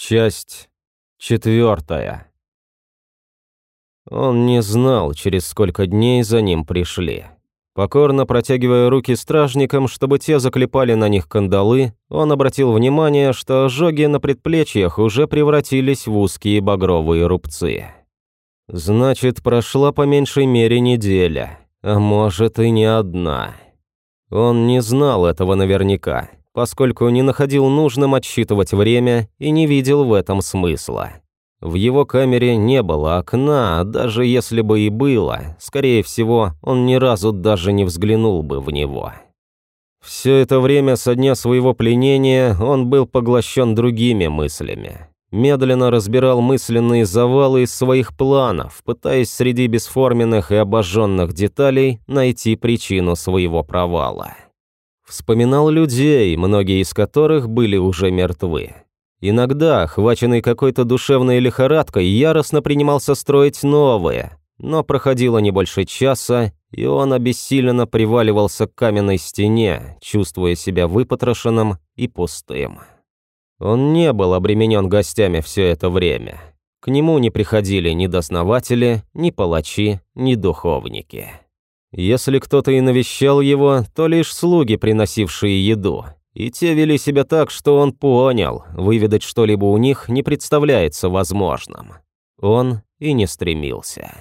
Часть четвертая. Он не знал, через сколько дней за ним пришли. Покорно протягивая руки стражникам, чтобы те заклепали на них кандалы, он обратил внимание, что ожоги на предплечьях уже превратились в узкие багровые рубцы. Значит, прошла по меньшей мере неделя, а может и не одна. Он не знал этого наверняка, поскольку не находил нужным отсчитывать время и не видел в этом смысла. В его камере не было окна, даже если бы и было, скорее всего, он ни разу даже не взглянул бы в него. Все это время со дня своего пленения он был поглощен другими мыслями. Медленно разбирал мысленные завалы из своих планов, пытаясь среди бесформенных и обожженных деталей найти причину своего провала. Вспоминал людей, многие из которых были уже мертвы. Иногда, охваченный какой-то душевной лихорадкой, яростно принимался строить новые, но проходило не больше часа, и он обессиленно приваливался к каменной стене, чувствуя себя выпотрошенным и пустым. Он не был обременен гостями все это время. К нему не приходили ни доснователи, ни палачи, ни духовники. Если кто-то и навещал его, то лишь слуги, приносившие еду. И те вели себя так, что он понял, выведать что-либо у них не представляется возможным. Он и не стремился.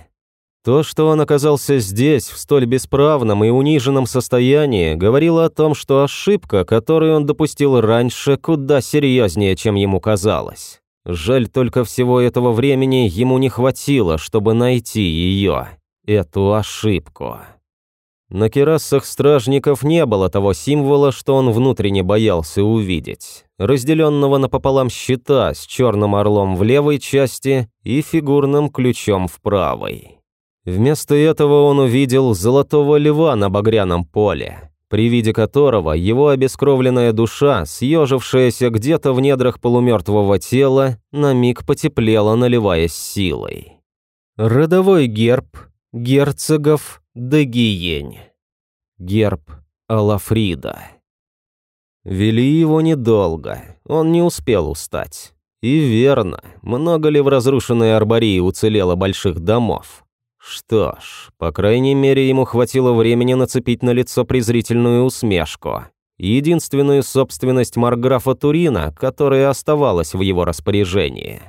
То, что он оказался здесь, в столь бесправном и униженном состоянии, говорило о том, что ошибка, которую он допустил раньше, куда серьезнее, чем ему казалось. Жаль только всего этого времени ему не хватило, чтобы найти ее, эту ошибку. На керасах стражников не было того символа, что он внутренне боялся увидеть, разделенного напополам щита с черным орлом в левой части и фигурным ключом в правой. Вместо этого он увидел золотого льва на багряном поле, при виде которого его обескровленная душа, съежившаяся где-то в недрах полумертвого тела, на миг потеплела, наливаясь силой. Родовой герб герцогов Дагиень. Герб Алафрида. Вели его недолго, он не успел устать. И верно, много ли в разрушенной Арбории уцелело больших домов? Что ж, по крайней мере, ему хватило времени нацепить на лицо презрительную усмешку. Единственную собственность Марграфа Турина, которая оставалась в его распоряжении.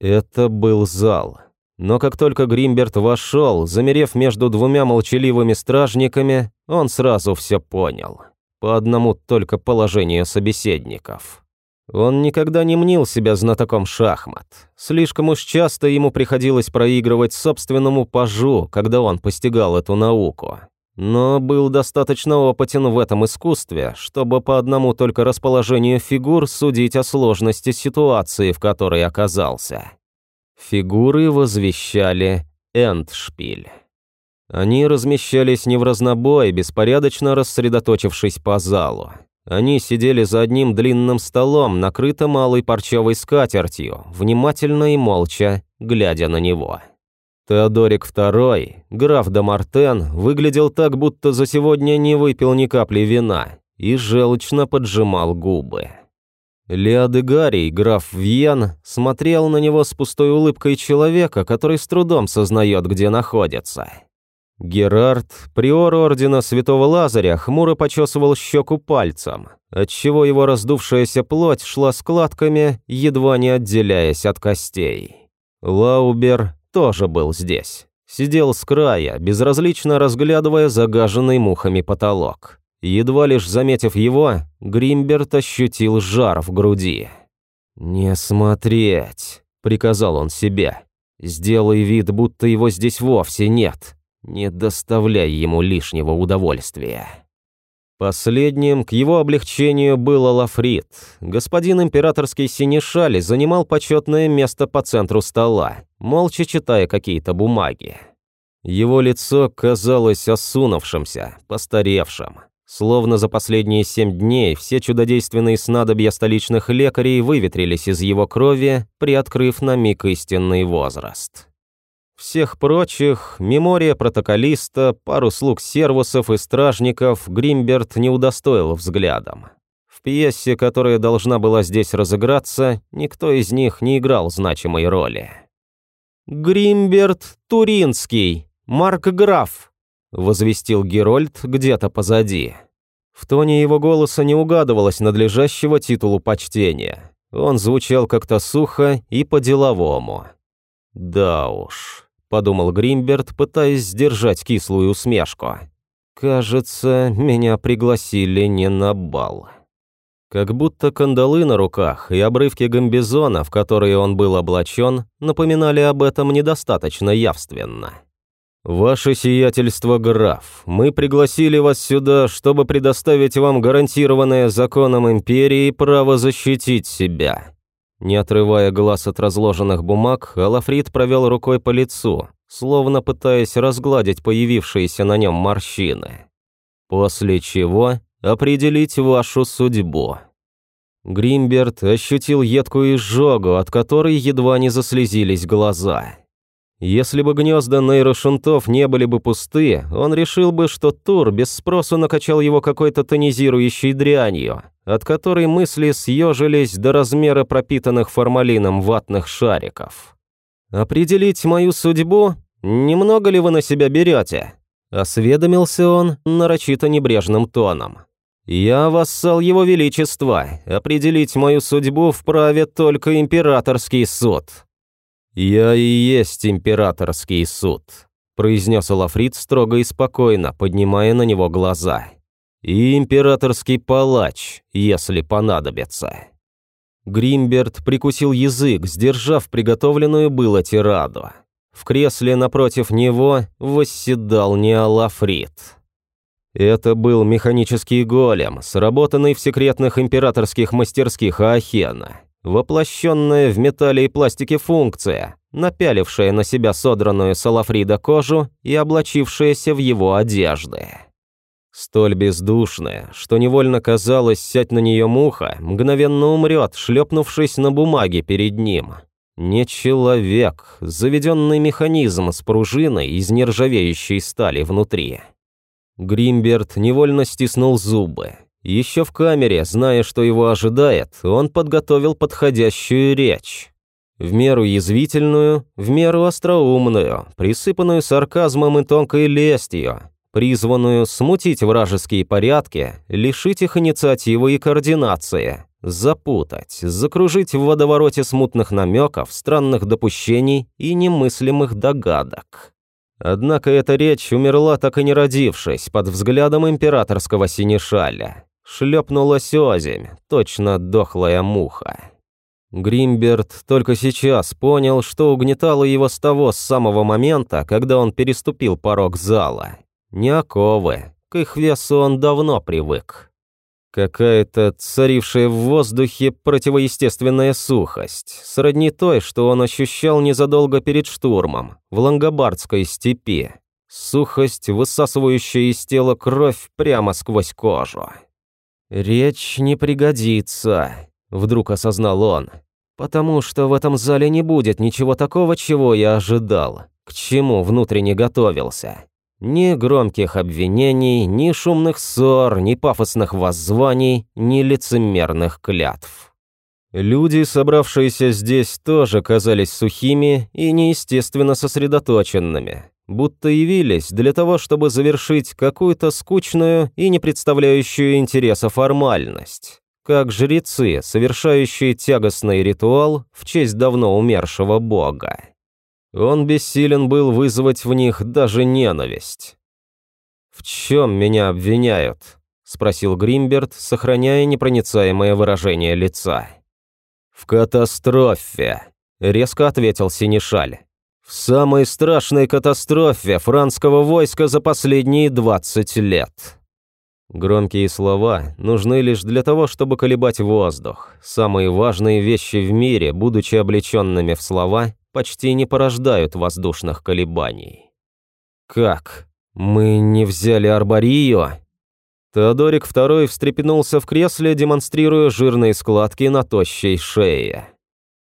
Это был зал. Но как только Гримберт вошел, замерев между двумя молчаливыми стражниками, он сразу все понял. По одному только положению собеседников. Он никогда не мнил себя знатоком шахмат. Слишком уж часто ему приходилось проигрывать собственному пажу, когда он постигал эту науку. Но был достаточно опытен в этом искусстве, чтобы по одному только расположению фигур судить о сложности ситуации, в которой оказался. Фигуры возвещали эндшпиль. Они размещались не в разнобой, беспорядочно рассредоточившись по залу. Они сидели за одним длинным столом, накрытым малой парчевой скатертью, внимательно и молча, глядя на него. Теодорик II, граф де Мартен, выглядел так, будто за сегодня не выпил ни капли вина, и желчно поджимал губы. Леодегарий, граф Вьен, смотрел на него с пустой улыбкой человека, который с трудом сознает, где находится. Герард, приор ордена Святого Лазаря, хмуро почесывал щеку пальцем, отчего его раздувшаяся плоть шла складками, едва не отделяясь от костей. Лаубер тоже был здесь. Сидел с края, безразлично разглядывая загаженный мухами потолок. Едва лишь заметив его, Гримберт ощутил жар в груди. «Не смотреть», — приказал он себе. «Сделай вид, будто его здесь вовсе нет. Не доставляй ему лишнего удовольствия». Последним к его облегчению был Алафрит. Господин императорский синешаль занимал почетное место по центру стола, молча читая какие-то бумаги. Его лицо казалось осунувшимся, постаревшим. Словно за последние семь дней все чудодейственные снадобья столичных лекарей выветрились из его крови, приоткрыв на миг истинный возраст. Всех прочих, мемория протоколиста, пару слуг сервусов и стражников Гримберт не удостоил взглядом. В пьесе, которая должна была здесь разыграться, никто из них не играл значимой роли. «Гримберт Туринский, Марк Граф», – возвестил Герольд где-то позади. В тоне его голоса не угадывалось надлежащего титулу почтения. Он звучал как-то сухо и по-деловому. «Да уж», – подумал Гримберт, пытаясь сдержать кислую усмешку. «Кажется, меня пригласили не на бал». Как будто кандалы на руках и обрывки гамбизона, в которые он был облачен, напоминали об этом недостаточно явственно. «Ваше сиятельство, граф, мы пригласили вас сюда, чтобы предоставить вам гарантированное законом империи право защитить себя». Не отрывая глаз от разложенных бумаг, Алафрид провел рукой по лицу, словно пытаясь разгладить появившиеся на нем морщины. После чего определить вашу судьбу. Гримберт ощутил едкую изжогу, от которой едва не заслезились глаза. Если бы гнезда нейрошунтов не были бы пусты, он решил бы, что Тур без спросу накачал его какой-то тонизирующей дрянью, от которой мысли съежились до размера пропитанных формалином ватных шариков. «Определить мою судьбу? Немного ли вы на себя берете?» Осведомился он нарочито небрежным тоном. «Я вассал его величества. Определить мою судьбу вправе только императорский суд». «Я и есть императорский суд», – произнес Алафрит строго и спокойно, поднимая на него глаза. «И императорский палач, если понадобится». Гримберт прикусил язык, сдержав приготовленную было тираду. В кресле напротив него восседал Неолафрит. Это был механический голем, сработанный в секретных императорских мастерских Аахена. Воплощенная в металле и пластике функция, напялившая на себя содранную Салафрида кожу и облачившаяся в его одежды. Столь бездушная, что невольно казалось, сядь на нее муха, мгновенно умрет, шлепнувшись на бумаге перед ним – не человек, заведенный механизм с пружиной из нержавеющей стали внутри. Гримберт невольно стиснул зубы. Еще в камере, зная, что его ожидает, он подготовил подходящую речь. В меру язвительную, в меру остроумную, присыпанную сарказмом и тонкой лестью, призванную смутить вражеские порядки, лишить их инициативы и координации, Запутать, закружить в водовороте смутных намеков, странных допущений и немыслимых догадок. Однако эта речь умерла, так и не родившись, под взглядом императорского синешаля. Шлепнулась озимь, точно дохлая муха. Гримберт только сейчас понял, что угнетало его с того самого момента, когда он переступил порог зала. Не оковы, к их весу он давно привык. Какая-то царившая в воздухе противоестественная сухость, сродни той, что он ощущал незадолго перед штурмом, в Лангобардской степи. Сухость, высасывающая из тела кровь прямо сквозь кожу. «Речь не пригодится», — вдруг осознал он, «потому что в этом зале не будет ничего такого, чего я ожидал, к чему внутренне готовился. Ни громких обвинений, ни шумных ссор, ни пафосных воззваний, ни лицемерных клятв. Люди, собравшиеся здесь, тоже казались сухими и неестественно сосредоточенными, будто явились для того, чтобы завершить какую-то скучную и не представляющую интереса формальность, как жрецы, совершающие тягостный ритуал в честь давно умершего бога. Он бессилен был вызвать в них даже ненависть. «В чем меня обвиняют?» – спросил Гримберт, сохраняя непроницаемое выражение лица. «В катастрофе», – резко ответил Синишаль. «В самой страшной катастрофе франского войска за последние 20 лет». Громкие слова нужны лишь для того, чтобы колебать воздух. Самые важные вещи в мире, будучи облеченными в слова, почти не порождают воздушных колебаний. «Как? Мы не взяли Арборию?» Теодорик II встрепенулся в кресле, демонстрируя жирные складки на тощей шее.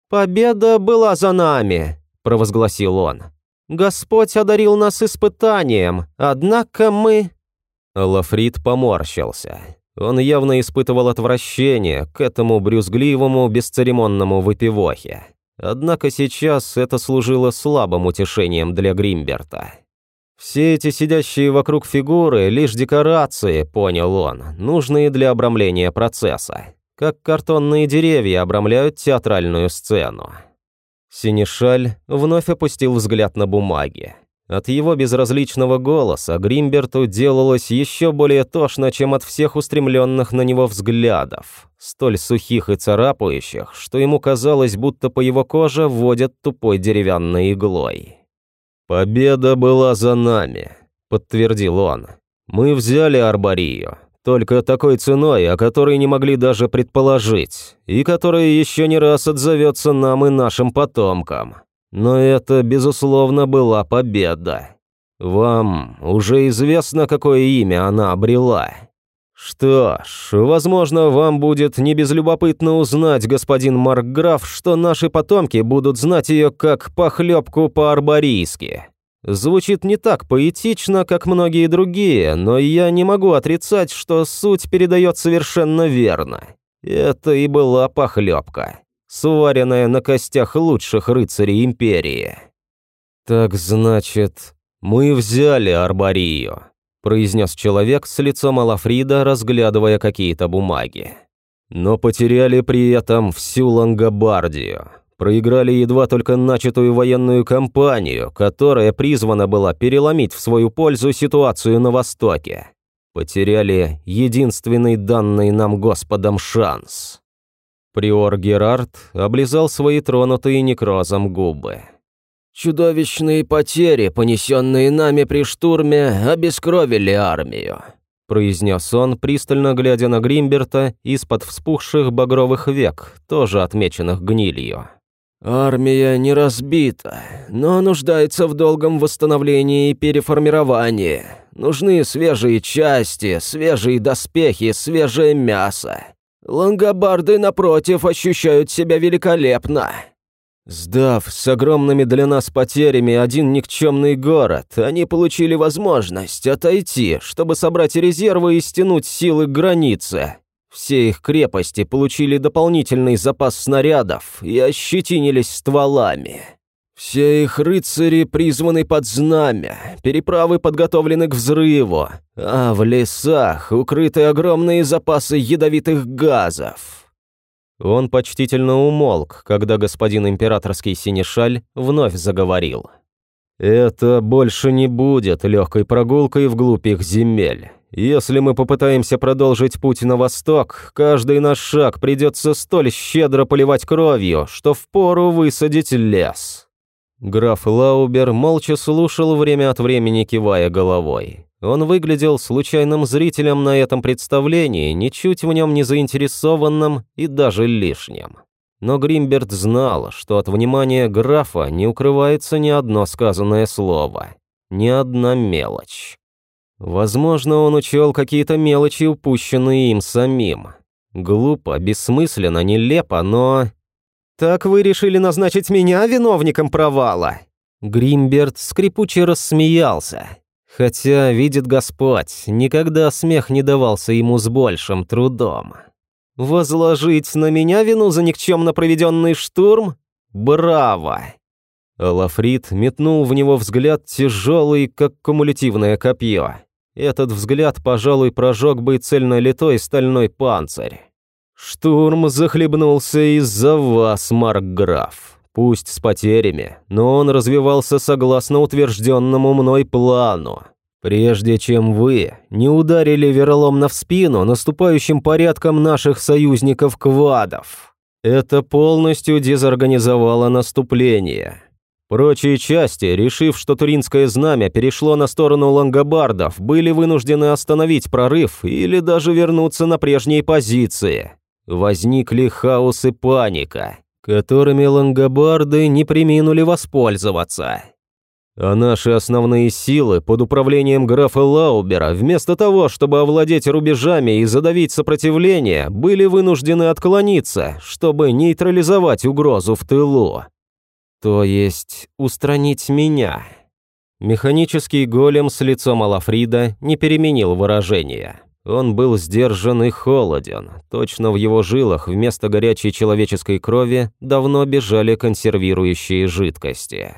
«Победа была за нами», – провозгласил он. «Господь одарил нас испытанием, однако мы...» Лафрид поморщился. Он явно испытывал отвращение к этому брюзгливому, бесцеремонному выпивохе. Однако сейчас это служило слабым утешением для Гримберта. Все эти сидящие вокруг фигуры – лишь декорации, понял он, нужные для обрамления процесса, как картонные деревья обрамляют театральную сцену. Синишаль вновь опустил взгляд на бумаги. От его безразличного голоса Гримберту делалось еще более тошно, чем от всех устремленных на него взглядов, столь сухих и царапающих, что ему казалось, будто по его коже вводят тупой деревянной иглой. «Победа была за нами», — подтвердил он. «Мы взяли Арборию, только такой ценой, о которой не могли даже предположить, и которая еще не раз отзовется нам и нашим потомкам. Но это, безусловно, была победа. Вам уже известно, какое имя она обрела. Что ж, возможно, вам будет не безлюбопытно узнать, господин Маркграф, что наши потомки будут знать ее как похлебку по-арборийски. Звучит не так поэтично, как многие другие, но я не могу отрицать, что суть передает совершенно верно. Это и была похлебка сваренная на костях лучших рыцарей империи. «Так значит, мы взяли Арборию», – произнес человек с лицом Алафрида, разглядывая какие-то бумаги. «Но потеряли при этом всю Лангобардию, проиграли едва только начатую военную кампанию, которая призвана была переломить в свою пользу ситуацию на Востоке. Потеряли единственный данный нам Господом шанс». Приор Герард облизал свои тронутые некрозом губы. «Чудовищные потери, понесенные нами при штурме, обескровили армию», произнес он, пристально глядя на Гримберта из-под вспухших багровых век, тоже отмеченных гнилью. «Армия не разбита, но нуждается в долгом восстановлении и переформировании. Нужны свежие части, свежие доспехи, свежее мясо. Лангобарды, напротив, ощущают себя великолепно. Сдав с огромными для нас потерями один никчемный город, они получили возможность отойти, чтобы собрать резервы и стянуть силы к границе. Все их крепости получили дополнительный запас снарядов и ощетинились стволами. Все их рыцари призваны под знамя, переправы подготовлены к взрыву, а в лесах укрыты огромные запасы ядовитых газов. Он почтительно умолк, когда господин императорский синешаль вновь заговорил. «Это больше не будет легкой прогулкой вглубь их земель. Если мы попытаемся продолжить путь на восток, каждый наш шаг придется столь щедро поливать кровью, что впору высадить лес». Граф Лаубер молча слушал время от времени, кивая головой. Он выглядел случайным зрителем на этом представлении, ничуть в нем не заинтересованным и даже лишним. Но Гримберт знал, что от внимания графа не укрывается ни одно сказанное слово, ни одна мелочь. Возможно, он учел какие-то мелочи, упущенные им самим. Глупо, бессмысленно, нелепо, но «Так вы решили назначить меня виновником провала?» Гримберт скрипуче рассмеялся. Хотя, видит Господь, никогда смех не давался ему с большим трудом. «Возложить на меня вину за никчемно проведенный штурм? Браво!» Лафрит метнул в него взгляд тяжелый, как кумулятивное копье. Этот взгляд, пожалуй, прожег бы цельнолитой стальной панцирь. «Штурм захлебнулся из-за вас, Маркграф. Пусть с потерями, но он развивался согласно утвержденному мной плану. Прежде чем вы не ударили вероломно в спину наступающим порядком наших союзников-квадов. Это полностью дезорганизовало наступление». Прочие части, решив, что Туринское знамя перешло на сторону лангобардов, были вынуждены остановить прорыв или даже вернуться на прежние позиции возникли хаос и паника, которыми лангобарды не приминули воспользоваться. А наши основные силы под управлением графа Лаубера, вместо того, чтобы овладеть рубежами и задавить сопротивление, были вынуждены отклониться, чтобы нейтрализовать угрозу в тылу. То есть устранить меня. Механический голем с лицом Алафрида не переменил выражения. Он был сдержан и холоден. Точно в его жилах вместо горячей человеческой крови давно бежали консервирующие жидкости.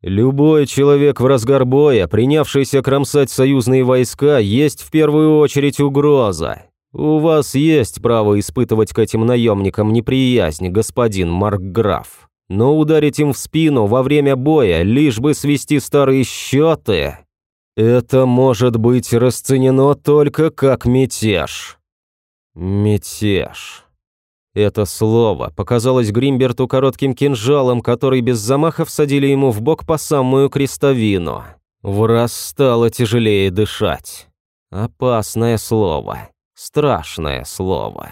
Любой человек в разгар боя, принявшийся кромсать союзные войска, есть в первую очередь угроза. У вас есть право испытывать к этим наемникам неприязнь, господин Маркграф. Но ударить им в спину во время боя, лишь бы свести старые счеты, это может быть расценено только как мятеж. Мятеж. Это слово показалось Гримберту коротким кинжалом, который без замаха всадили ему в бок по самую крестовину. В раз стало тяжелее дышать. Опасное слово. Страшное слово.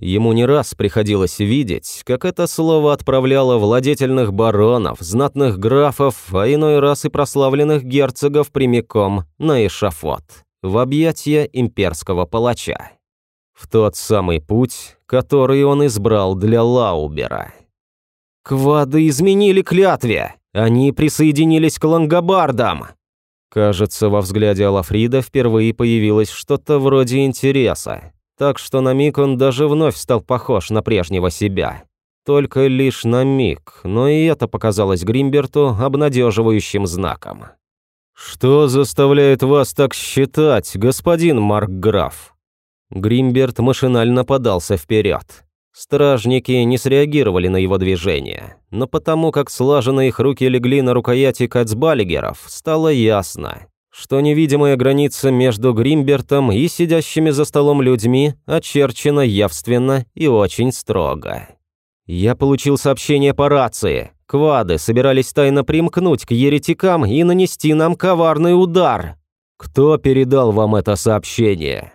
Ему не раз приходилось видеть, как это слово отправляло владетельных баронов, знатных графов, а иной раз и прославленных герцогов прямиком на эшафот, в объятия имперского палача. В тот самый путь, который он избрал для Лаубера. «Квады изменили клятве! Они присоединились к лангобардам!» Кажется, во взгляде Алафрида впервые появилось что-то вроде интереса, так что на миг он даже вновь стал похож на прежнего себя. Только лишь на миг, но и это показалось Гримберту обнадеживающим знаком. «Что заставляет вас так считать, господин Маркграф?» Гримберт машинально подался вперед. Стражники не среагировали на его движение, но потому как слаженно их руки легли на рукояти кацбалигеров, стало ясно, что невидимая граница между Гримбертом и сидящими за столом людьми очерчена явственно и очень строго. Я получил сообщение по рации. Квады собирались тайно примкнуть к еретикам и нанести нам коварный удар. Кто передал вам это сообщение?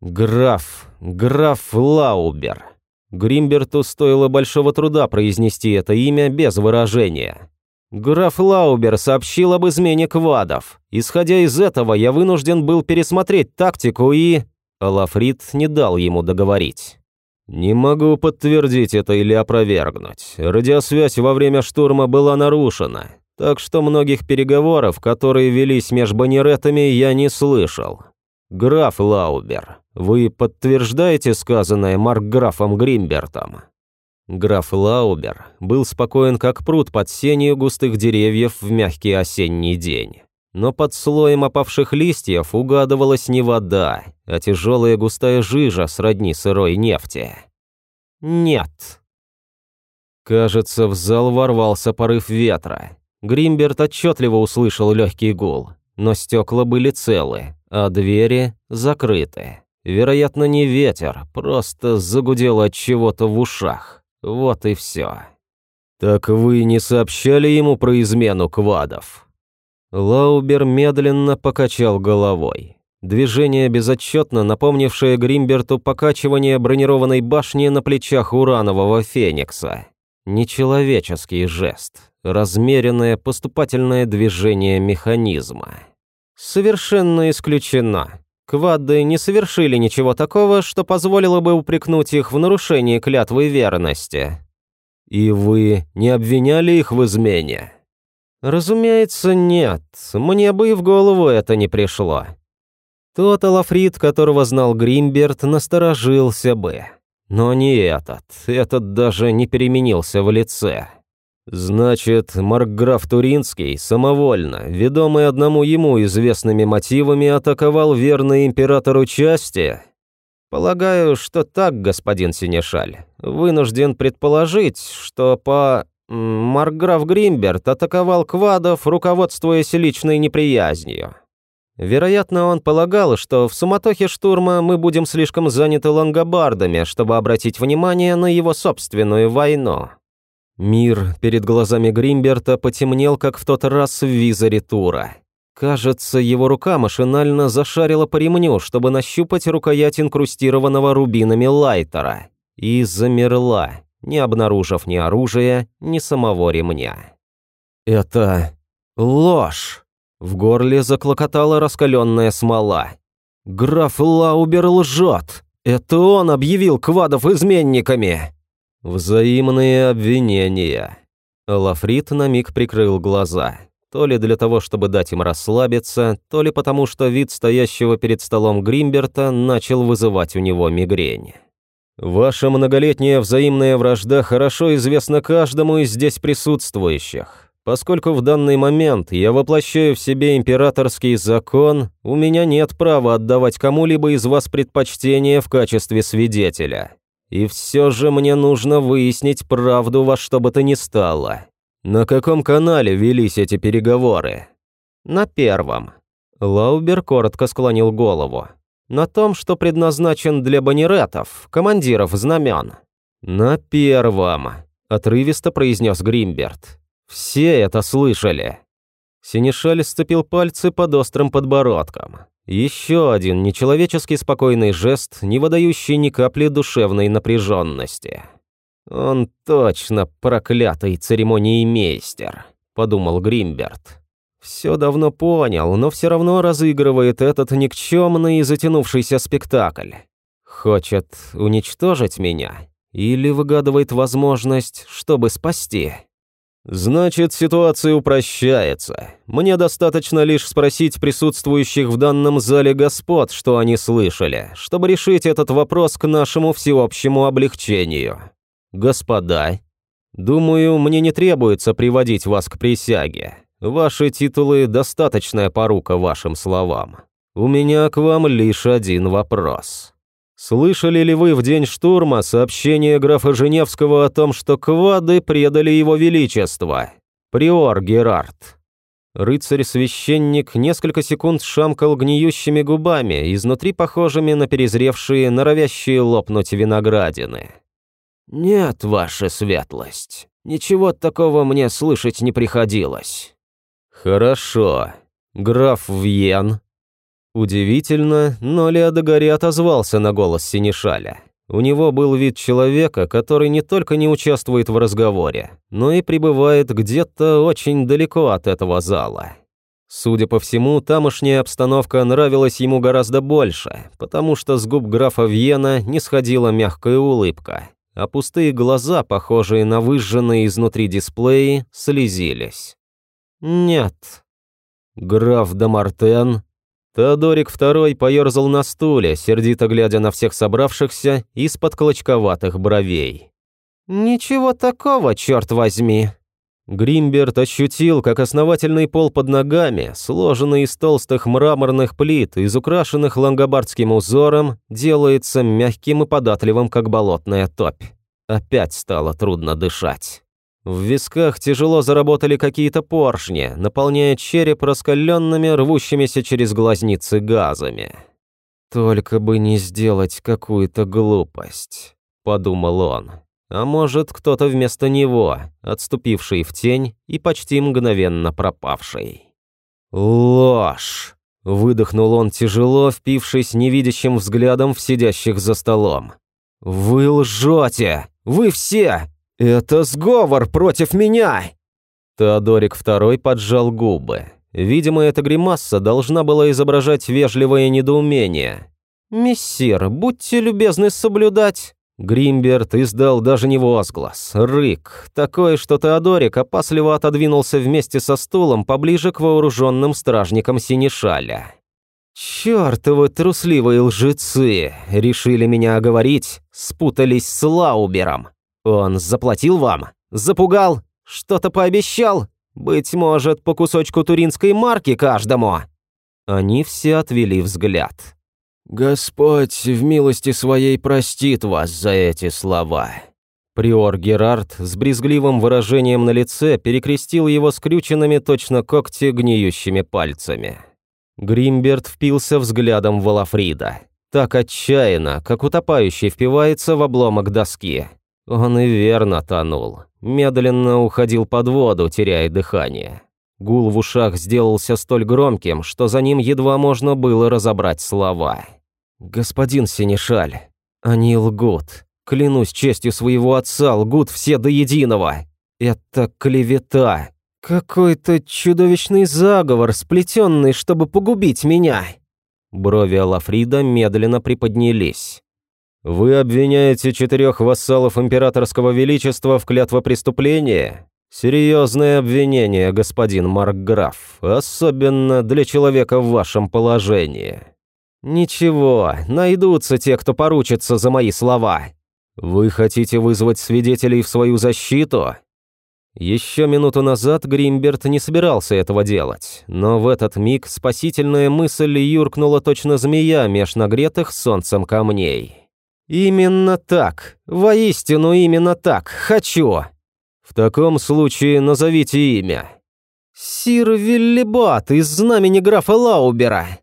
Граф, граф Лаубер. Гримберту стоило большого труда произнести это имя без выражения. Граф Лаубер сообщил об измене квадов. Исходя из этого, я вынужден был пересмотреть тактику и... Лафрид не дал ему договорить. «Не могу подтвердить это или опровергнуть. Радиосвязь во время штурма была нарушена, так что многих переговоров, которые велись меж банеретами, я не слышал. Граф Лаубер, вы подтверждаете сказанное маркграфом Гримбертом?» Граф Лаубер был спокоен как пруд под сенью густых деревьев в мягкий осенний день. Но под слоем опавших листьев угадывалась не вода, а тяжелая густая жижа сродни сырой нефти. «Нет». Кажется, в зал ворвался порыв ветра. Гримберт отчетливо услышал легкий гул, но стекла были целы, а двери закрыты. Вероятно, не ветер, просто загудело от чего-то в ушах. Вот и все. «Так вы не сообщали ему про измену квадов?» Лаубер медленно покачал головой. Движение безотчетно напомнившее Гримберту покачивание бронированной башни на плечах уранового феникса. Нечеловеческий жест, размеренное поступательное движение механизма. Совершенно исключено. Квадды не совершили ничего такого, что позволило бы упрекнуть их в нарушении клятвы верности. И вы не обвиняли их в измене? Разумеется, нет. Мне бы и в голову это не пришло. Тот Алафрид, которого знал Гримберт, насторожился бы. Но не этот. Этот даже не переменился в лице. Значит, Маркграф Туринский самовольно, ведомый одному ему известными мотивами, атаковал верный императору части? Полагаю, что так, господин Синешаль. Вынужден предположить, что по... Маркграф Гримберт атаковал квадов, руководствуясь личной неприязнью. Вероятно, он полагал, что в суматохе штурма мы будем слишком заняты лангобардами, чтобы обратить внимание на его собственную войну. Мир перед глазами Гримберта потемнел, как в тот раз в визоре Тура. Кажется, его рука машинально зашарила по ремню, чтобы нащупать рукоять инкрустированного рубинами лайтера. И замерла, не обнаружив ни оружия, ни самого ремня. «Это ложь!» В горле заклокотала раскаленная смола. «Граф Лаубер лжет! Это он объявил квадов изменниками!» Взаимные обвинения. Лафрит на миг прикрыл глаза. то ли для того, чтобы дать им расслабиться, то ли потому, что вид стоящего перед столом Гримберта начал вызывать у него мигрень. «Ваша многолетняя взаимная вражда хорошо известна каждому из здесь присутствующих. Поскольку в данный момент я воплощаю в себе императорский закон, у меня нет права отдавать кому-либо из вас предпочтение в качестве свидетеля. И все же мне нужно выяснить правду во что бы то ни стало. На каком канале велись эти переговоры? На первом. Лаубер коротко склонил голову. На том, что предназначен для банеретов, командиров знамен. На первом, отрывисто произнес Гримберт. Все это слышали. Синишаль сцепил пальцы под острым подбородком. Еще один нечеловеческий спокойный жест, не выдающий ни капли душевной напряженности. «Он точно проклятый церемониймейстер», — подумал Гримберт. «Все давно понял, но все равно разыгрывает этот никчемный и затянувшийся спектакль. Хочет уничтожить меня или выгадывает возможность, чтобы спасти?» «Значит, ситуация упрощается. Мне достаточно лишь спросить присутствующих в данном зале господ, что они слышали, чтобы решить этот вопрос к нашему всеобщему облегчению. Господа, думаю, мне не требуется приводить вас к присяге. Ваши титулы – достаточная порука вашим словам. У меня к вам лишь один вопрос». Слышали ли вы в день штурма сообщение графа Женевского о том, что квады предали его величество? Приор Герард. Рыцарь-священник несколько секунд шамкал гниющими губами, изнутри похожими на перезревшие, норовящие лопнуть виноградины. «Нет, ваша светлость, ничего такого мне слышать не приходилось». «Хорошо. Граф Вьен, Удивительно, но Леодагари отозвался на голос Синишаля. У него был вид человека, который не только не участвует в разговоре, но и пребывает где-то очень далеко от этого зала. Судя по всему, тамошняя обстановка нравилась ему гораздо больше, потому что с губ графа Вьена не сходила мягкая улыбка, а пустые глаза, похожие на выжженные изнутри дисплеи, слезились. «Нет». Граф Дамартен Теодорик II поерзал на стуле, сердито глядя на всех собравшихся из-под клочковатых бровей. «Ничего такого, черт возьми!» Гримберт ощутил, как основательный пол под ногами, сложенный из толстых мраморных плит, изукрашенных лангобардским узором, делается мягким и податливым, как болотная топь. Опять стало трудно дышать. В висках тяжело заработали какие-то поршни, наполняя череп раскаленными, рвущимися через глазницы газами. «Только бы не сделать какую-то глупость», — подумал он. А может, кто-то вместо него, отступивший в тень и почти мгновенно пропавший. «Ложь!» — выдохнул он тяжело, впившись невидящим взглядом в сидящих за столом. «Вы лжете! Вы все! «Это сговор против меня!» Теодорик II поджал губы. Видимо, эта гримаса должна была изображать вежливое недоумение. «Мессир, будьте любезны соблюдать!» Гримберт издал даже не возглас, рык, такой, что Теодорик опасливо отодвинулся вместе со стулом поближе к вооруженным стражникам Синишаля. «Чёртовы трусливые лжецы! Решили меня оговорить, спутались с Лаубером. Он заплатил вам? Запугал? Что-то пообещал? Быть может, по кусочку туринской марки каждому?» Они все отвели взгляд. «Господь в милости своей простит вас за эти слова». Приор Герард с брезгливым выражением на лице перекрестил его скрюченными точно когти гниющими пальцами. Гримберт впился взглядом в Алафрида. Так отчаянно, как утопающий впивается в обломок доски. Он и верно тонул. Медленно уходил под воду, теряя дыхание. Гул в ушах сделался столь громким, что за ним едва можно было разобрать слова. «Господин Синишаль, они лгут. Клянусь честью своего отца, лгут все до единого. Это клевета. Какой-то чудовищный заговор, сплетенный, чтобы погубить меня». Брови Алафрида медленно приподнялись. Вы обвиняете четырех вассалов императорского величества в клятвопреступлении? Серьезное обвинение, господин Маркграф, особенно для человека в вашем положении. Ничего, найдутся те, кто поручится за мои слова. Вы хотите вызвать свидетелей в свою защиту? Еще минуту назад Гримберт не собирался этого делать, но в этот миг спасительная мысль юркнула точно змея меж нагретых солнцем камней. «Именно так, воистину именно так, хочу!» «В таком случае назовите имя». «Сир Виллибат из знамени графа Лаубера».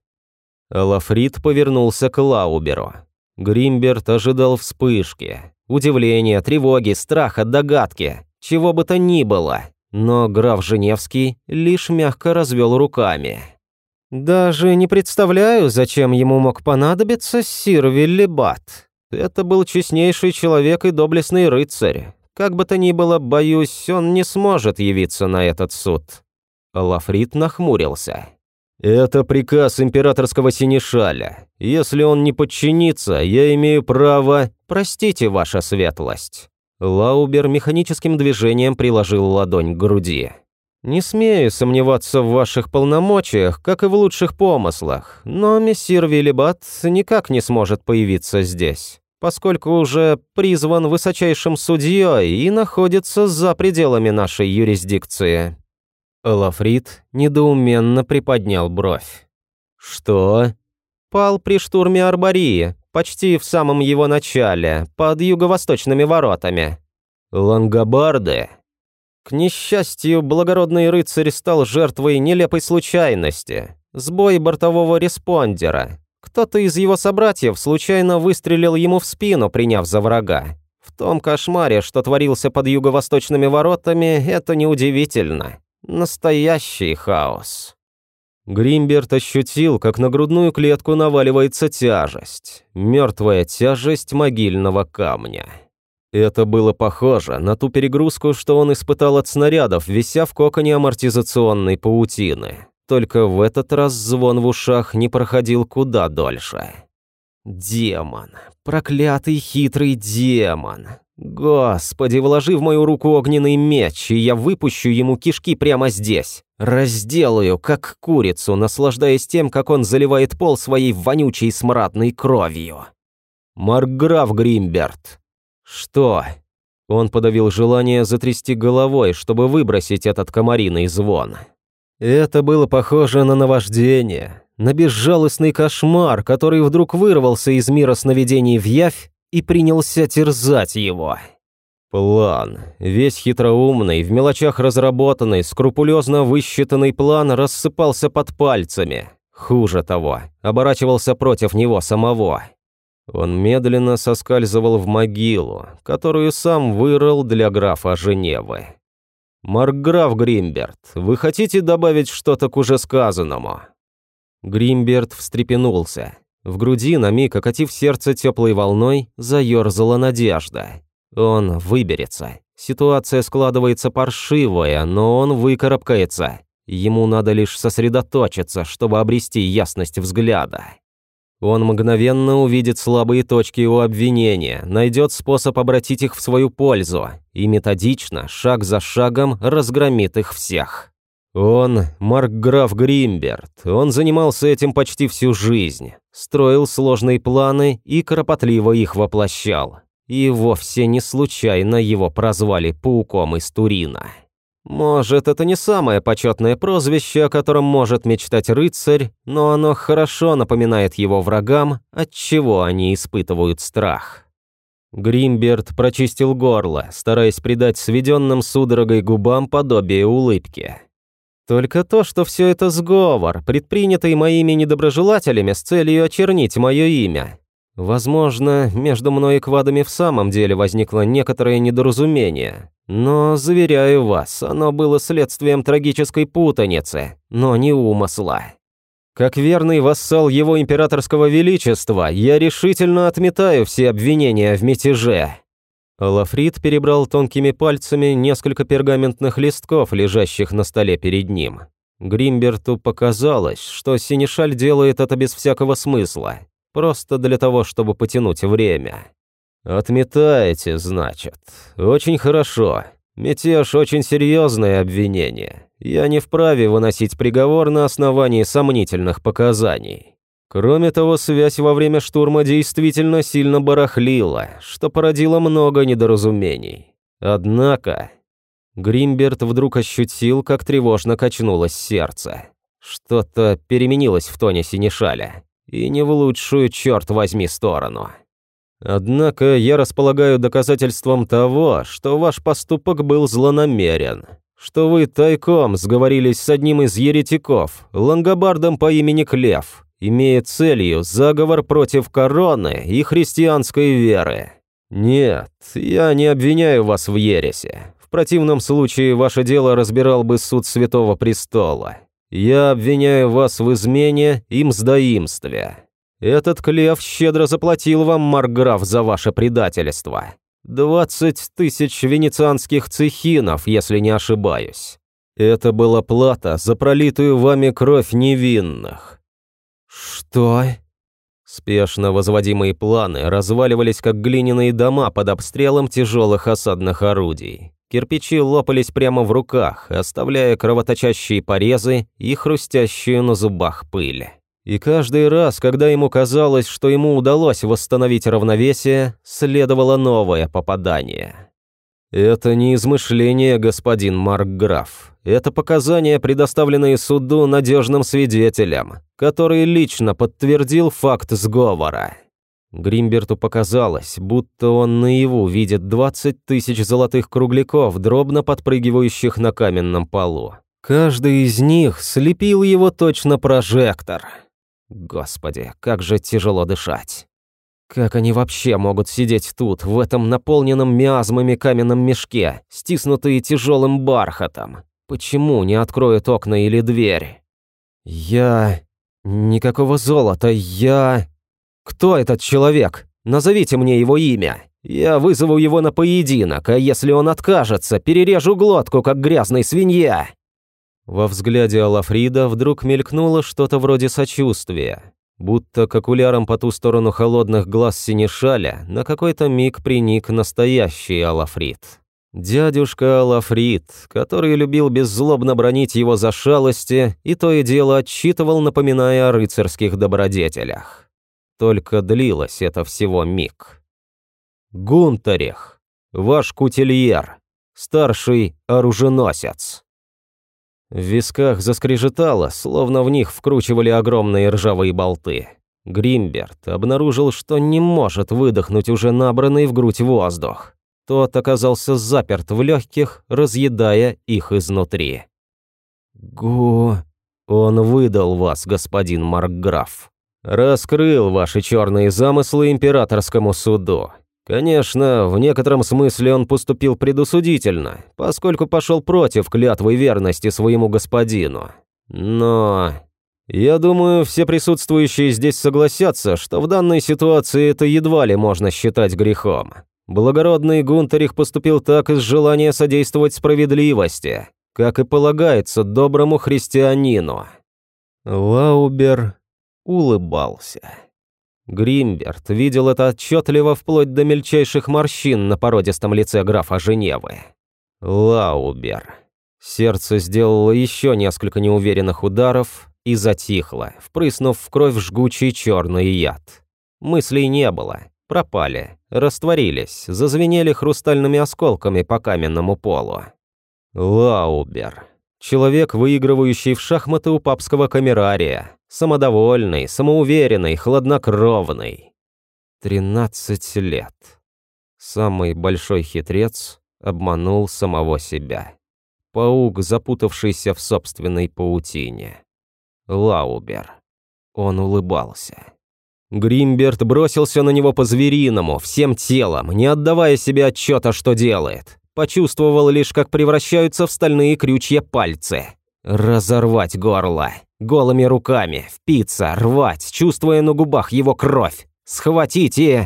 Лафрид повернулся к Лауберу. Гримберт ожидал вспышки, удивления, тревоги, страха, догадки, чего бы то ни было, но граф Женевский лишь мягко развел руками. «Даже не представляю, зачем ему мог понадобиться сир Виллибат. Это был честнейший человек и доблестный рыцарь. Как бы то ни было, боюсь, он не сможет явиться на этот суд». Лафрит нахмурился. «Это приказ императорского синешаля. Если он не подчинится, я имею право... Простите, ваша светлость». Лаубер механическим движением приложил ладонь к груди. «Не смею сомневаться в ваших полномочиях, как и в лучших помыслах, но мессир Виллибат никак не сможет появиться здесь поскольку уже призван высочайшим судьей и находится за пределами нашей юрисдикции». Лафрид недоуменно приподнял бровь. «Что?» «Пал при штурме Арбории, почти в самом его начале, под юго-восточными воротами». «Лангобарды?» К несчастью, благородный рыцарь стал жертвой нелепой случайности. Сбой бортового респондера. Кто-то из его собратьев случайно выстрелил ему в спину, приняв за врага. В том кошмаре, что творился под юго-восточными воротами, это неудивительно. Настоящий хаос. Гримберт ощутил, как на грудную клетку наваливается тяжесть. Мертвая тяжесть могильного камня. Это было похоже на ту перегрузку, что он испытал от снарядов, вися в коконе амортизационной паутины. Только в этот раз звон в ушах не проходил куда дольше. «Демон! Проклятый хитрый демон! Господи, вложи в мою руку огненный меч, и я выпущу ему кишки прямо здесь. Разделаю, как курицу, наслаждаясь тем, как он заливает пол своей вонючей смрадной кровью». «Маркграф Гримберт!» «Что?» Он подавил желание затрясти головой, чтобы выбросить этот комариный звон. Это было похоже на наваждение, на безжалостный кошмар, который вдруг вырвался из мира сновидений в явь и принялся терзать его. План, весь хитроумный, в мелочах разработанный, скрупулезно высчитанный план рассыпался под пальцами. Хуже того, оборачивался против него самого. Он медленно соскальзывал в могилу, которую сам вырыл для графа Женевы. «Маркграф Гримберт, вы хотите добавить что-то к уже сказанному?» Гримберт встрепенулся. В груди, на миг окатив сердце теплой волной, заерзала надежда. Он выберется. Ситуация складывается паршивая, но он выкарабкается. Ему надо лишь сосредоточиться, чтобы обрести ясность взгляда. Он мгновенно увидит слабые точки у обвинения, найдет способ обратить их в свою пользу и методично, шаг за шагом, разгромит их всех. Он Маркграф Гримберт, он занимался этим почти всю жизнь, строил сложные планы и кропотливо их воплощал. И вовсе не случайно его прозвали «пауком из Турина». Может, это не самое почетное прозвище, о котором может мечтать рыцарь, но оно хорошо напоминает его врагам, от чего они испытывают страх. Гримберт прочистил горло, стараясь придать сведенным судорогой губам подобие улыбки. Только то, что все это сговор, предпринятый моими недоброжелателями с целью очернить мое имя. Возможно, между мной и квадами в самом деле возникло некоторое недоразумение, но, заверяю вас, оно было следствием трагической путаницы, но не умысла. Как верный вассал его императорского величества, я решительно отметаю все обвинения в мятеже». Лафрид перебрал тонкими пальцами несколько пергаментных листков, лежащих на столе перед ним. Гримберту показалось, что Синишаль делает это без всякого смысла, просто для того, чтобы потянуть время. «Отметаете, значит. Очень хорошо. Мятеж – очень серьезное обвинение. Я не вправе выносить приговор на основании сомнительных показаний. Кроме того, связь во время штурма действительно сильно барахлила, что породило много недоразумений. Однако... Гримберт вдруг ощутил, как тревожно качнулось сердце. Что-то переменилось в тоне Синишаля. И не в лучшую, черт возьми, сторону. Однако я располагаю доказательством того, что ваш поступок был злонамерен, что вы тайком сговорились с одним из еретиков, лангобардом по имени Клев, имея целью заговор против короны и христианской веры. Нет, я не обвиняю вас в ересе. В противном случае ваше дело разбирал бы суд Святого Престола. Я обвиняю вас в измене и мздоимстве. Этот Клев щедро заплатил вам, Марграф, за ваше предательство. Двадцать тысяч венецианских цехинов, если не ошибаюсь. Это была плата за пролитую вами кровь невинных». «Что?» Спешно возводимые планы разваливались, как глиняные дома под обстрелом тяжелых осадных орудий. Кирпичи лопались прямо в руках, оставляя кровоточащие порезы и хрустящую на зубах пыль. И каждый раз, когда ему казалось, что ему удалось восстановить равновесие, следовало новое попадание. Это не измышление, господин Маркграф. Это показания, предоставленные суду надежным свидетелям, который лично подтвердил факт сговора. Гримберту показалось, будто он наяву видит 20 тысяч золотых кругляков, дробно подпрыгивающих на каменном полу. Каждый из них слепил его точно прожектор. Господи, как же тяжело дышать. Как они вообще могут сидеть тут, в этом наполненном миазмами каменном мешке, стиснутые тяжелым бархатом? Почему не откроют окна или дверь? Я... Никакого золота, я... Кто этот человек? Назовите мне его имя. Я вызову его на поединок, а если он откажется, перережу глотку, как грязной свинья. Во взгляде Алафрида вдруг мелькнуло что-то вроде сочувствия, будто к окулярам по ту сторону холодных глаз Синишаля на какой-то миг приник настоящий Алафрид. Дядюшка Алафрид, который любил беззлобно бронить его за шалости и то и дело отчитывал, напоминая о рыцарских добродетелях. Только длилось это всего миг. Гунтарех, ваш кутильер, старший оруженосец. В висках заскрежетало, словно в них вкручивали огромные ржавые болты. Гримберт обнаружил, что не может выдохнуть уже набранный в грудь воздух. Тот оказался заперт в легких, разъедая их изнутри. «Гу...» «Он выдал вас, господин Маркграф. Раскрыл ваши черные замыслы императорскому суду. Конечно, в некотором смысле он поступил предусудительно, поскольку пошел против клятвы верности своему господину. Но... Я думаю, все присутствующие здесь согласятся, что в данной ситуации это едва ли можно считать грехом. Благородный Гунтарих поступил так из желания содействовать справедливости, как и полагается доброму христианину. Лаубер улыбался. Гримберт видел это отчетливо вплоть до мельчайших морщин на породистом лице графа Женевы. Лаубер. Сердце сделало еще несколько неуверенных ударов и затихло, впрыснув в кровь жгучий черный яд. Мыслей не было, пропали, растворились, зазвенели хрустальными осколками по каменному полу. Лаубер. Человек, выигрывающий в шахматы у папского камерария, самодовольный, самоуверенный, хладнокровный. Тринадцать лет. Самый большой хитрец обманул самого себя. Паук, запутавшийся в собственной паутине. Лаубер. Он улыбался. Гримберт бросился на него по-звериному, всем телом, не отдавая себе отчета, что делает. Почувствовал лишь, как превращаются в стальные крючья пальцы. Разорвать горло. Голыми руками, впиться, рвать, чувствуя на губах его кровь. Схватить и...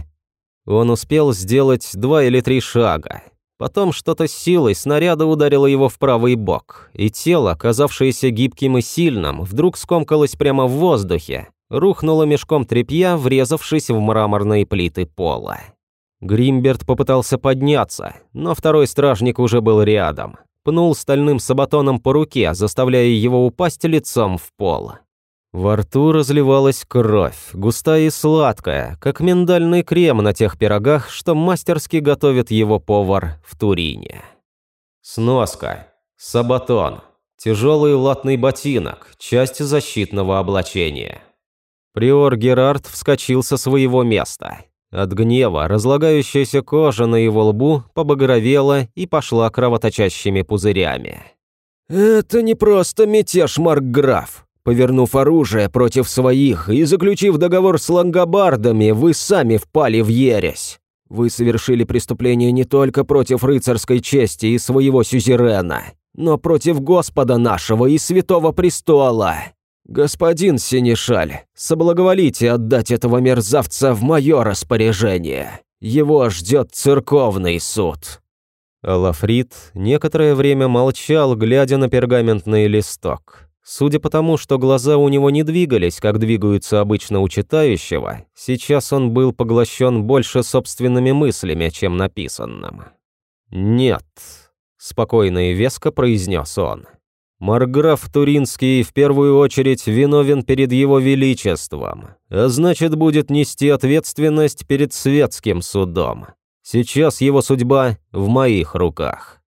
Он успел сделать два или три шага. Потом что-то силой снаряда ударило его в правый бок, и тело, оказавшееся гибким и сильным, вдруг скомкалось прямо в воздухе, рухнуло мешком тряпья, врезавшись в мраморные плиты пола. Гримберт попытался подняться, но второй стражник уже был рядом. Пнул стальным сабатоном по руке, заставляя его упасть лицом в пол. Во рту разливалась кровь, густая и сладкая, как миндальный крем на тех пирогах, что мастерски готовит его повар в Турине. Сноска. Сабатон. Тяжелый латный ботинок, часть защитного облачения. Приор Герард вскочил со своего места. От гнева разлагающаяся кожа на его лбу побагровела и пошла кровоточащими пузырями. «Это не просто мятеж, Маркграф. Повернув оружие против своих и заключив договор с лангобардами, вы сами впали в ересь. Вы совершили преступление не только против рыцарской чести и своего сюзерена, но против Господа нашего и Святого Престола. Господин Синишаль, соблаговолите отдать этого мерзавца в мое распоряжение. Его ждет церковный суд». Лафрит некоторое время молчал, глядя на пергаментный листок. Судя по тому, что глаза у него не двигались, как двигаются обычно у читающего, сейчас он был поглощен больше собственными мыслями, чем написанным. «Нет», спокойно и веско произнес он. Марграф Туринский в первую очередь виновен перед его величеством, а значит, будет нести ответственность перед светским судом. Сейчас его судьба в моих руках.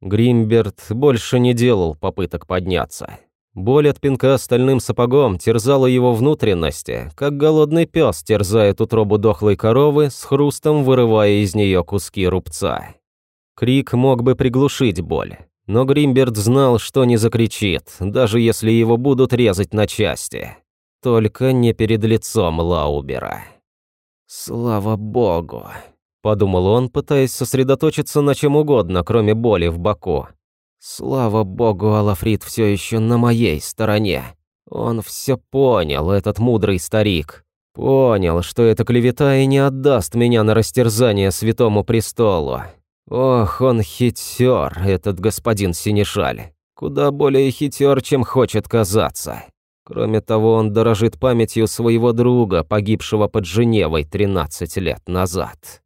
Гримберт больше не делал попыток подняться. Боль от пинка стальным сапогом терзала его внутренности, как голодный пес терзает утробу дохлой коровы с хрустом вырывая из нее куски рубца. Крик мог бы приглушить боль, но Гримберт знал, что не закричит, даже если его будут резать на части. Только не перед лицом Лаубера. «Слава богу», — подумал он, пытаясь сосредоточиться на чем угодно, кроме боли в боку. «Слава богу, Алафрит все еще на моей стороне. Он все понял, этот мудрый старик. Понял, что это клевета и не отдаст меня на растерзание святому престолу. Ох, он хитер, этот господин Синишаль. Куда более хитер, чем хочет казаться. Кроме того, он дорожит памятью своего друга, погибшего под Женевой 13 лет назад.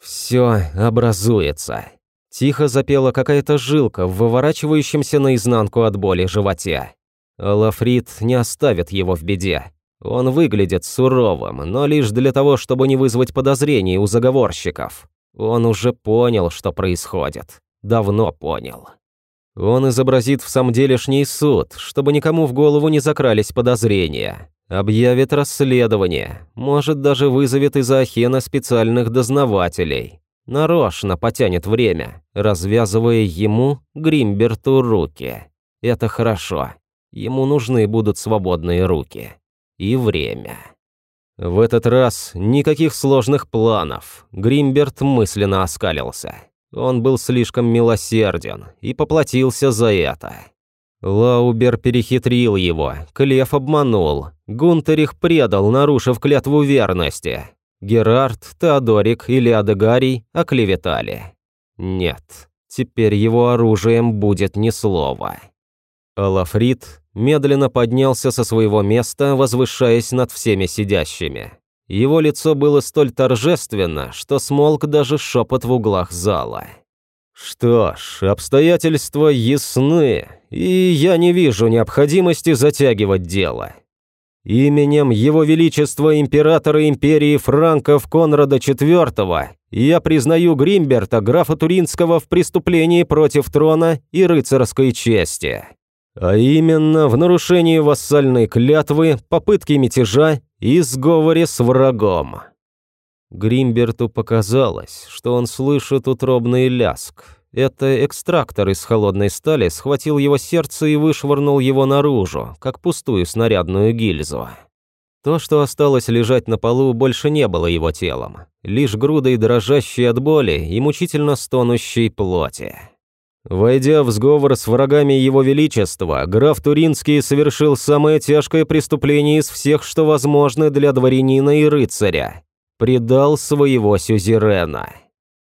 Все образуется. Тихо запела какая-то жилка в выворачивающемся наизнанку от боли животе. Лафрит не оставит его в беде. Он выглядит суровым, но лишь для того, чтобы не вызвать подозрений у заговорщиков. Он уже понял, что происходит. Давно понял. Он изобразит в самом делешний суд, чтобы никому в голову не закрались подозрения. Объявит расследование, может даже вызовет из Ахена специальных дознавателей. Нарочно потянет время, развязывая ему, Гримберту, руки. Это хорошо. Ему нужны будут свободные руки. И время. В этот раз никаких сложных планов. Гримберт мысленно оскалился. Он был слишком милосерден и поплатился за это. Лаубер перехитрил его, Клев обманул, Гунтерих предал, нарушив клятву верности. Герард, Теодорик и Леодагарий оклеветали. Нет, теперь его оружием будет ни слова. Алафрит медленно поднялся со своего места, возвышаясь над всеми сидящими. Его лицо было столь торжественно, что смолк даже шепот в углах зала. «Что ж, обстоятельства ясны, и я не вижу необходимости затягивать дело. Именем Его Величества Императора Империи Франков Конрада IV я признаю Гримберта, графа Туринского, в преступлении против трона и рыцарской чести а именно в нарушении вассальной клятвы, попытке мятежа и сговоре с врагом. Гримберту показалось, что он слышит утробный ляск. Это экстрактор из холодной стали схватил его сердце и вышвырнул его наружу, как пустую снарядную гильзу. То, что осталось лежать на полу, больше не было его телом, лишь грудой дрожащей от боли и мучительно стонущей плоти. Войдя в сговор с врагами Его Величества, граф Туринский совершил самое тяжкое преступление из всех, что возможно для дворянина и рыцаря. Предал своего сюзерена.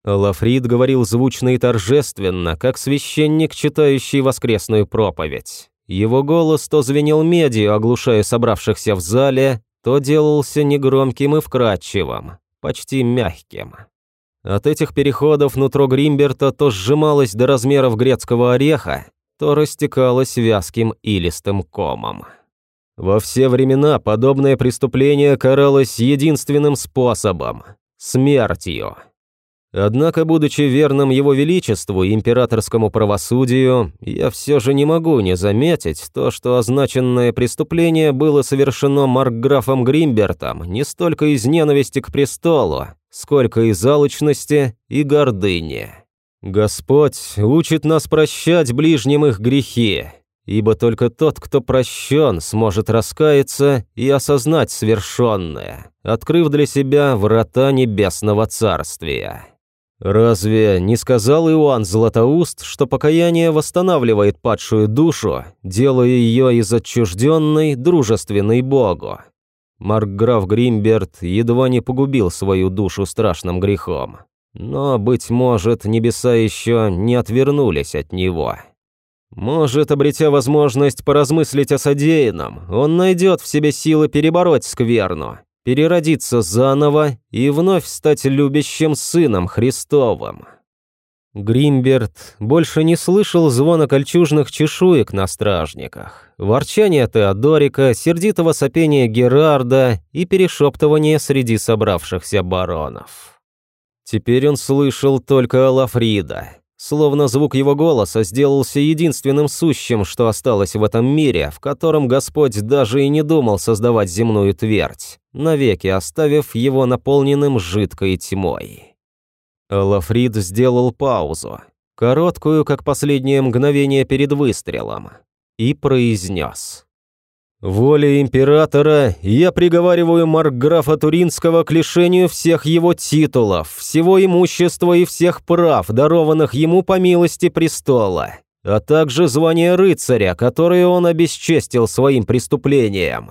Лафрид говорил звучно и торжественно, как священник, читающий воскресную проповедь. Его голос то звенел медью, оглушая собравшихся в зале, то делался негромким и вкрадчивым, почти мягким. От этих переходов нутро Гримберта то сжималось до размеров грецкого ореха, то растекалось вязким илистым комом. Во все времена подобное преступление каралось единственным способом – смертью. Однако, будучи верным его величеству и императорскому правосудию, я все же не могу не заметить то, что означенное преступление было совершено маркграфом Гримбертом не столько из ненависти к престолу, сколько из алчности и гордыни. Господь учит нас прощать ближним их грехи, ибо только тот, кто прощен, сможет раскаяться и осознать свершенное, открыв для себя врата небесного царствия. Разве не сказал Иоанн Златоуст, что покаяние восстанавливает падшую душу, делая ее из отчужденной, дружественной Богу? Маркграф Гримберт едва не погубил свою душу страшным грехом. Но, быть может, небеса еще не отвернулись от него. Может, обретя возможность поразмыслить о содеянном, он найдет в себе силы перебороть скверну переродиться заново и вновь стать любящим сыном Христовым. Гримберт больше не слышал звона кольчужных чешуек на стражниках, ворчания Теодорика, сердитого сопения Герарда и перешептывания среди собравшихся баронов. Теперь он слышал только Алафрида, Словно звук его голоса сделался единственным сущим, что осталось в этом мире, в котором Господь даже и не думал создавать земную твердь, навеки оставив его наполненным жидкой тьмой. Лафрид сделал паузу, короткую, как последнее мгновение перед выстрелом, и произнес. Волей императора я приговариваю Маркграфа Туринского к лишению всех его титулов, всего имущества и всех прав, дарованных ему по милости престола, а также звания рыцаря, которое он обесчестил своим преступлением.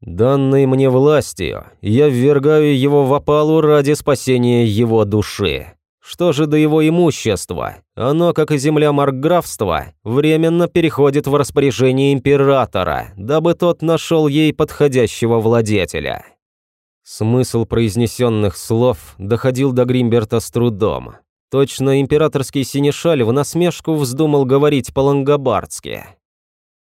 Данной мне властью, я ввергаю его в опалу ради спасения его души. Что же до его имущества? Оно, как и земля маркграфства, временно переходит в распоряжение императора, дабы тот нашел ей подходящего владетеля. Смысл произнесенных слов доходил до Гримберта с трудом. Точно императорский синешаль в насмешку вздумал говорить по-лангобардски.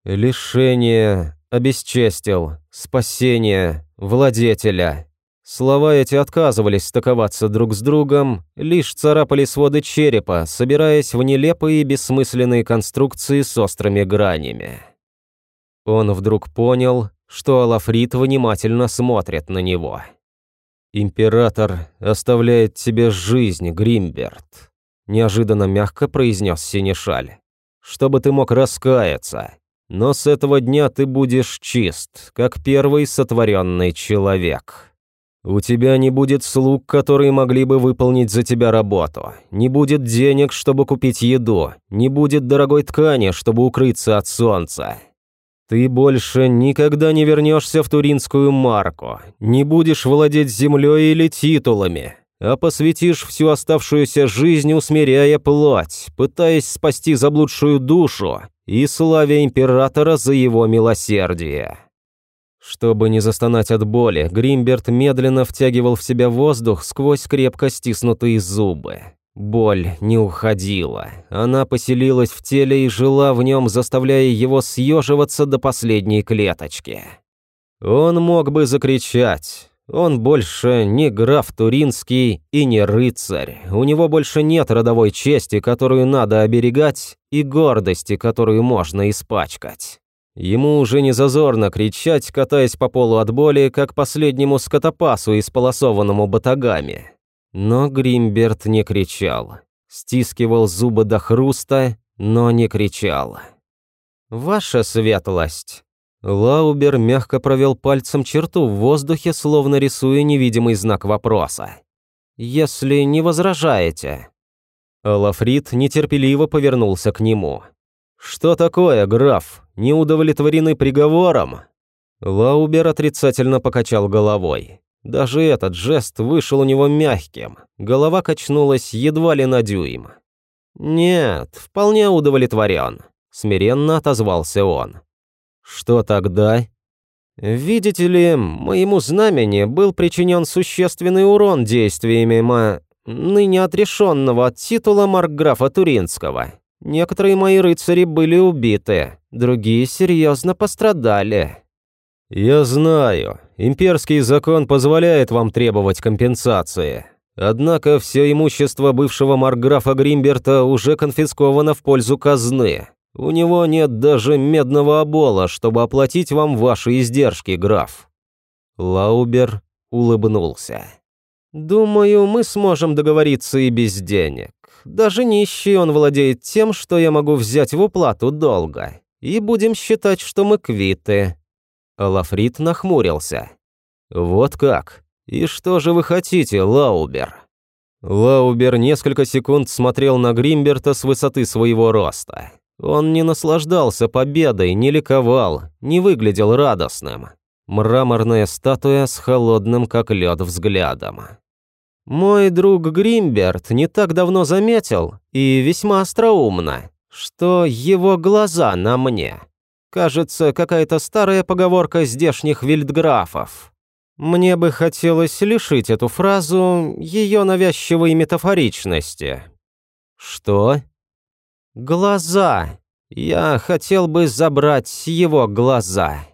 «Лишение, обесчестил, спасение, владетеля, Слова эти отказывались стыковаться друг с другом, лишь царапали своды черепа, собираясь в нелепые и бессмысленные конструкции с острыми гранями. Он вдруг понял, что Алафрит внимательно смотрит на него. «Император оставляет тебе жизнь, Гримберт», – неожиданно мягко произнес Синешаль, – «чтобы ты мог раскаяться. Но с этого дня ты будешь чист, как первый сотворенный человек». У тебя не будет слуг, которые могли бы выполнить за тебя работу. Не будет денег, чтобы купить еду. Не будет дорогой ткани, чтобы укрыться от солнца. Ты больше никогда не вернешься в туринскую марку. Не будешь владеть землей или титулами. А посвятишь всю оставшуюся жизнь, усмиряя плоть, пытаясь спасти заблудшую душу и славя императора за его милосердие. Чтобы не застонать от боли, Гримберт медленно втягивал в себя воздух сквозь крепко стиснутые зубы. Боль не уходила. Она поселилась в теле и жила в нем, заставляя его съеживаться до последней клеточки. Он мог бы закричать. Он больше не граф Туринский и не рыцарь. У него больше нет родовой чести, которую надо оберегать, и гордости, которую можно испачкать. Ему уже не зазорно кричать, катаясь по полу от боли, как последнему скотопасу, исполосованному батагами. Но Гримберт не кричал. Стискивал зубы до хруста, но не кричал. «Ваша светлость!» Лаубер мягко провел пальцем черту в воздухе, словно рисуя невидимый знак вопроса. «Если не возражаете». Лафрид нетерпеливо повернулся к нему. «Что такое, граф? Не удовлетворены приговором?» Лаубер отрицательно покачал головой. Даже этот жест вышел у него мягким. Голова качнулась едва ли на дюйм. «Нет, вполне удовлетворен», — смиренно отозвался он. «Что тогда?» «Видите ли, моему знамени был причинен существенный урон действиями ма... ныне отрешенного от титула маркграфа Туринского. Некоторые мои рыцари были убиты, другие серьезно пострадали». «Я знаю. Имперский закон позволяет вам требовать компенсации. Однако все имущество бывшего марграфа Гримберта уже конфисковано в пользу казны. У него нет даже медного обола, чтобы оплатить вам ваши издержки, граф». Лаубер улыбнулся. «Думаю, мы сможем договориться и без денег. Даже нищий он владеет тем, что я могу взять в уплату долга. И будем считать, что мы квиты». Лафрит нахмурился. «Вот как? И что же вы хотите, Лаубер?» Лаубер несколько секунд смотрел на Гримберта с высоты своего роста. Он не наслаждался победой, не ликовал, не выглядел радостным. Мраморная статуя с холодным, как лед, взглядом. «Мой друг Гримберт не так давно заметил, и весьма остроумно, что его глаза на мне. Кажется, какая-то старая поговорка здешних вильдграфов. Мне бы хотелось лишить эту фразу ее навязчивой метафоричности». «Что?» «Глаза. Я хотел бы забрать его глаза».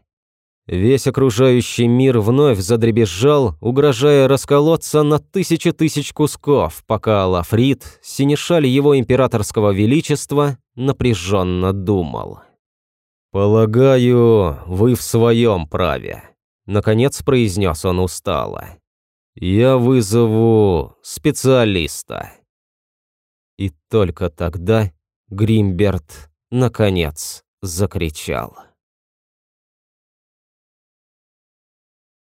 Весь окружающий мир вновь задребезжал, угрожая расколоться на тысячи тысяч кусков, пока Лафрит, синешаль его императорского величества, напряженно думал. «Полагаю, вы в своем праве», — наконец произнес он устало. «Я вызову специалиста». И только тогда Гримберт, наконец, закричал.